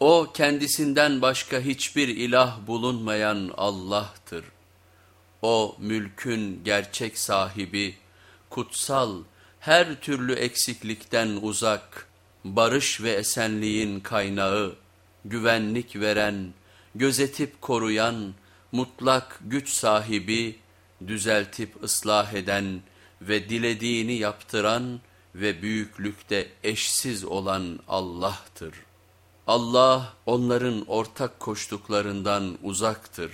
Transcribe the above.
O kendisinden başka hiçbir ilah bulunmayan Allah'tır. O mülkün gerçek sahibi, kutsal, her türlü eksiklikten uzak, barış ve esenliğin kaynağı, güvenlik veren, gözetip koruyan, mutlak güç sahibi, düzeltip ıslah eden ve dilediğini yaptıran ve büyüklükte eşsiz olan Allah'tır. Allah onların ortak koştuklarından uzaktır.